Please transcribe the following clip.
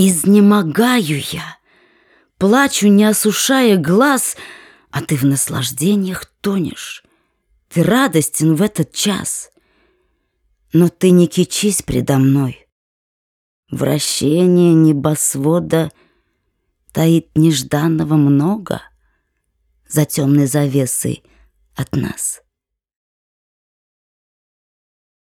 Изнемогаю я, плачу, не осушая глаз, А ты в наслаждениях тонешь, ты радостен в этот час. Но ты не кичись предо мной. Вращение небосвода Таит нежданного много За темной завесой от нас.